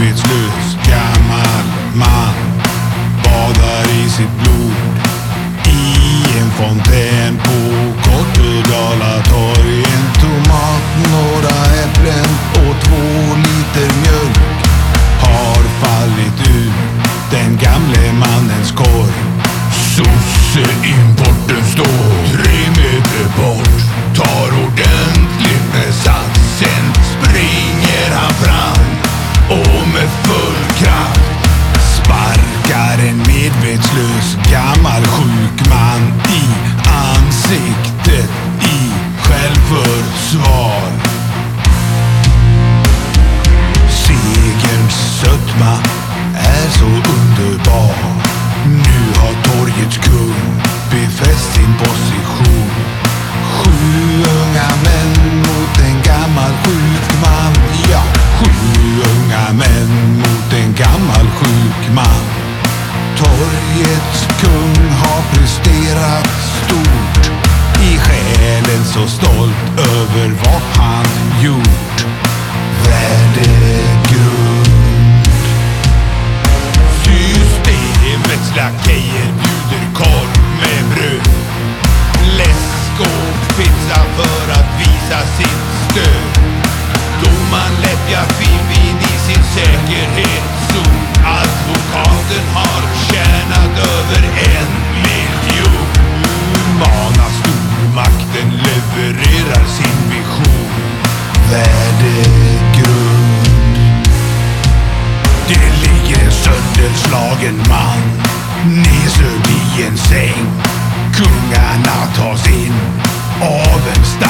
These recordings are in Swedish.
it's new. så stolt över vad han gjort. Värdegrund. Systemets lakejer bjuder korv med bröd. Läsk och pizza för att visa sitt stöd. Domaren läppjar finvin i sin säkerhet uppdragen man. Nedsövd i en säng. Kungarna tas in. Av en stark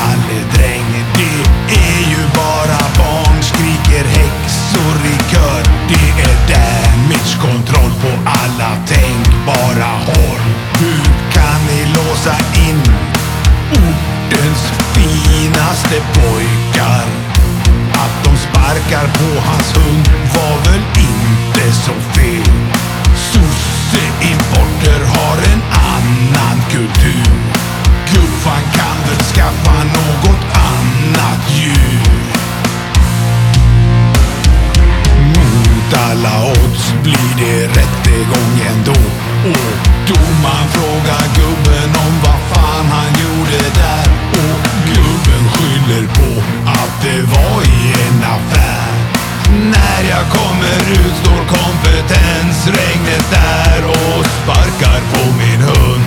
Över står kompetens Regnet är och sparkar på min hund.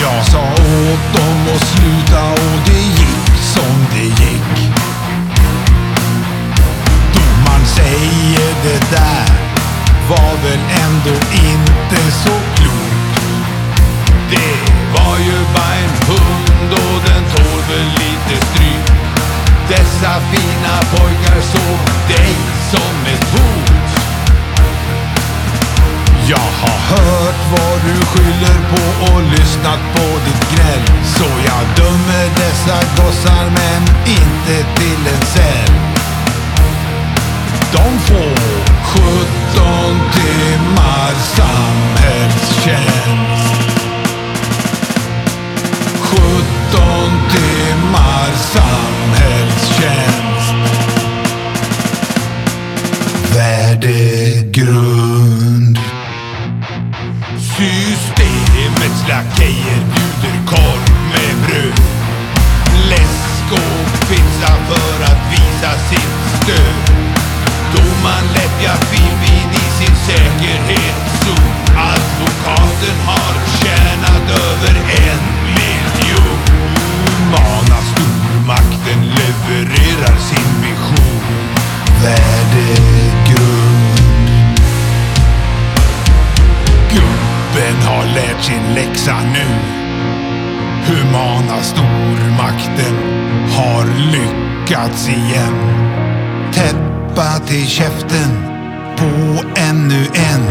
Jag sa åt dem vad du skyller på och lyssnat på ditt gnäll. Så jag dömer dessa gossar men inte till en cell. De får 17 timmar lärt sin läxa nu. Humana stormakten har lyckats igen. Täppa till käften på ännu en.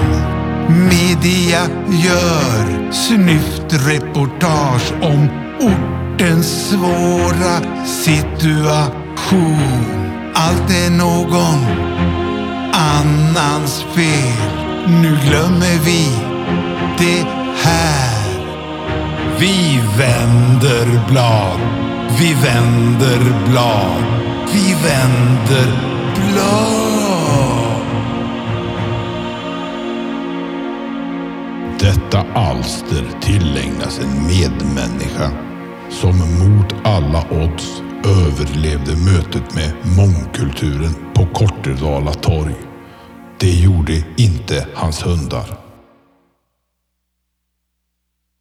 Media gör snyftreportage om ortens svåra situation. Allt är någon annans fel. Nu glömmer vi det vänder blad. Vi vänder blad. Vi vänder blad. Detta alster tillägnas en medmänniska som mot alla odds överlevde mötet med mångkulturen på Kortedala torg. Det gjorde inte hans hundar.